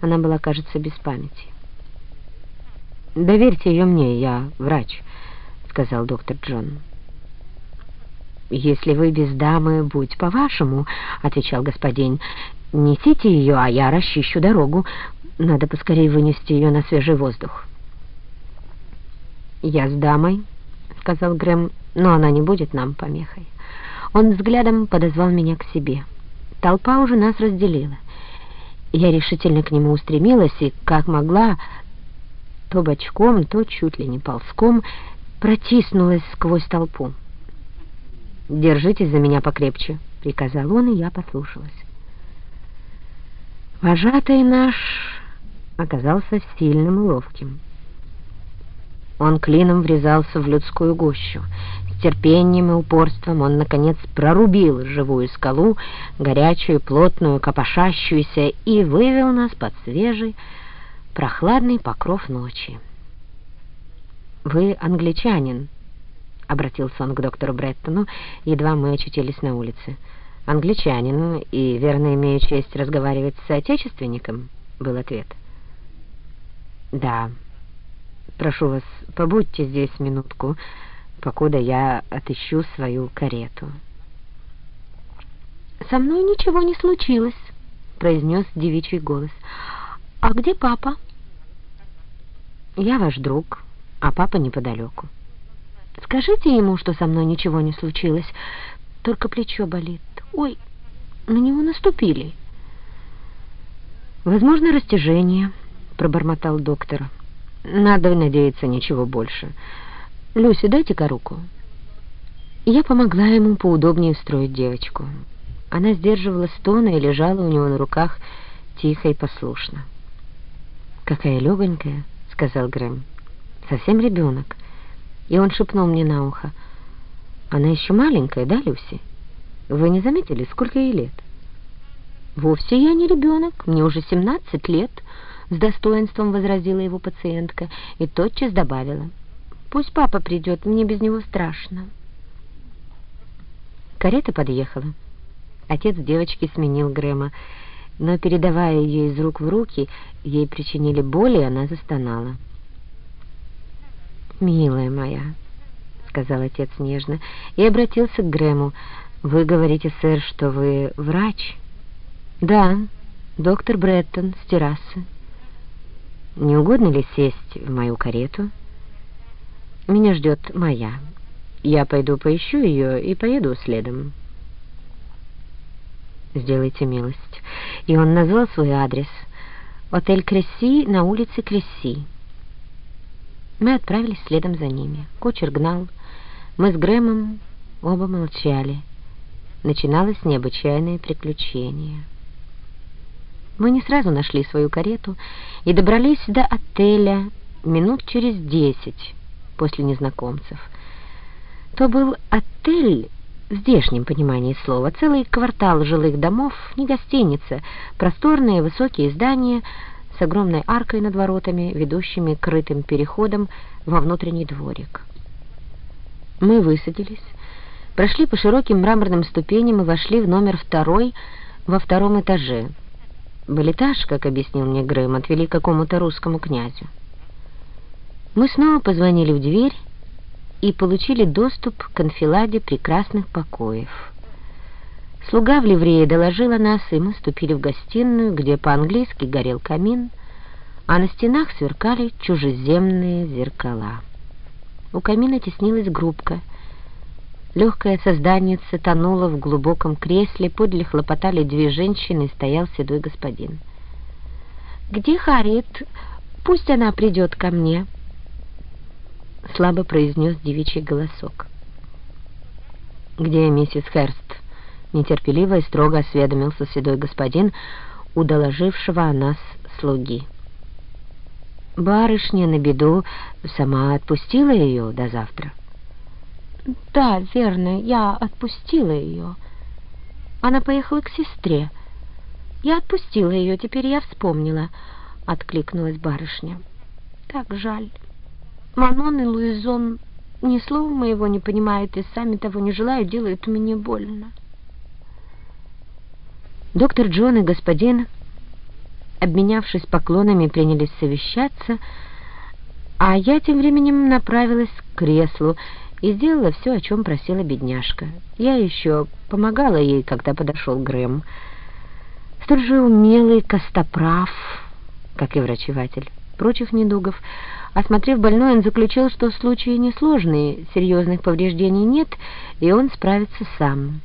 Она была, кажется, без памяти. «Доверьте ее мне, я врач», — сказал доктор Джон. «Если вы без дамы, будь по-вашему», — отвечал господин. «Несите ее, а я расчищу дорогу. Надо поскорее вынести ее на свежий воздух». «Я с дамой», — сказал Грэм, — «но она не будет нам помехой». Он взглядом подозвал меня к себе. Толпа уже нас разделила. Я решительно к нему устремилась и, как могла, то бочком, то чуть ли не ползком, протиснулась сквозь толпу. «Держитесь за меня покрепче», — приказал он, и я послушалась. Вожатый наш оказался сильным и ловким. Он клином врезался в людскую гущу. С терпением и упорством он, наконец, прорубил живую скалу, горячую, плотную, копошащуюся, и вывел нас под свежий, прохладный покров ночи. «Вы англичанин», — обратился он к доктору Бреттону, едва мы очутились на улице. «Англичанин, и верно имею честь разговаривать с соотечественником», — был ответ. «Да. Прошу вас, побудьте здесь минутку, покуда я отыщу свою карету». «Со мной ничего не случилось», — произнес девичий голос. «А где папа?» «Я ваш друг, а папа неподалеку». «Скажите ему, что со мной ничего не случилось, только плечо болит. Ой, на него наступили». «Возможно, растяжение», — пробормотал доктор. «Надо надеяться, ничего больше. Люси, дайте-ка руку». Я помогла ему поудобнее устроить девочку. Она сдерживала стоны и лежала у него на руках тихо и послушно. «Какая легонькая!» сказал Грэм. «Совсем ребенок». И он шепнул мне на ухо. «Она еще маленькая, да, Люси? Вы не заметили, сколько ей лет?» «Вовсе я не ребенок, мне уже семнадцать лет», — с достоинством возразила его пациентка и тотчас добавила. «Пусть папа придет, мне без него страшно». Карета подъехала. Отец девочки сменил Грэма но, передавая ее из рук в руки, ей причинили боль, и она застонала. «Милая моя», — сказал отец нежно, и обратился к Грэму. «Вы говорите, сэр, что вы врач?» «Да, доктор Бреттон с террасы». «Не угодно ли сесть в мою карету?» «Меня ждет моя. Я пойду поищу ее и поеду следом». «Сделайте милость». И он назвал свой адрес. Отель Кресси на улице Кресси. Мы отправились следом за ними. Кучер гнал. Мы с Грэмом оба молчали. Начиналось необычайное приключение. Мы не сразу нашли свою карету и добрались до отеля минут через десять после незнакомцев. То был отель в здешнем понимании слова, целый квартал жилых домов, не гостиница, просторные высокие здания с огромной аркой над воротами, ведущими крытым переходом во внутренний дворик. Мы высадились, прошли по широким мраморным ступеням и вошли в номер второй во втором этаже. Балетаж, как объяснил мне Грэм, отвели какому-то русскому князю. Мы снова позвонили в дверь, и получили доступ к анфиладе прекрасных покоев. Слуга в ливрее доложила нас, и мы ступили в гостиную, где по-английски горел камин, а на стенах сверкали чужеземные зеркала. У камина теснилась группка. Легкое созданице тонуло в глубоком кресле, подле хлопотали две женщины, и стоял седой господин. «Где Харриет? Пусть она придет ко мне». — слабо произнес девичий голосок. «Где миссис Херст?» — нетерпеливо и строго осведомился седой господин, у доложившего о нас слуги. «Барышня на беду сама отпустила ее до завтра?» «Да, верно, я отпустила ее. Она поехала к сестре. Я отпустила ее, теперь я вспомнила», — откликнулась барышня. «Так жаль». Манон и Луизон ни слова моего не понимают и сами того не желают, делают мне больно. Доктор Джон и господин обменявшись поклонами, принялись совещаться, а я тем временем направилась к креслу и сделала все, о чем просила бедняжка. Я еще помогала ей, когда подошел Грэм. Столь же умелый костоправ, как и врачеватель прочих недугов. Осмотрев больной, он заключил, что случаи несложные, серьезных повреждений нет, и он справится сам.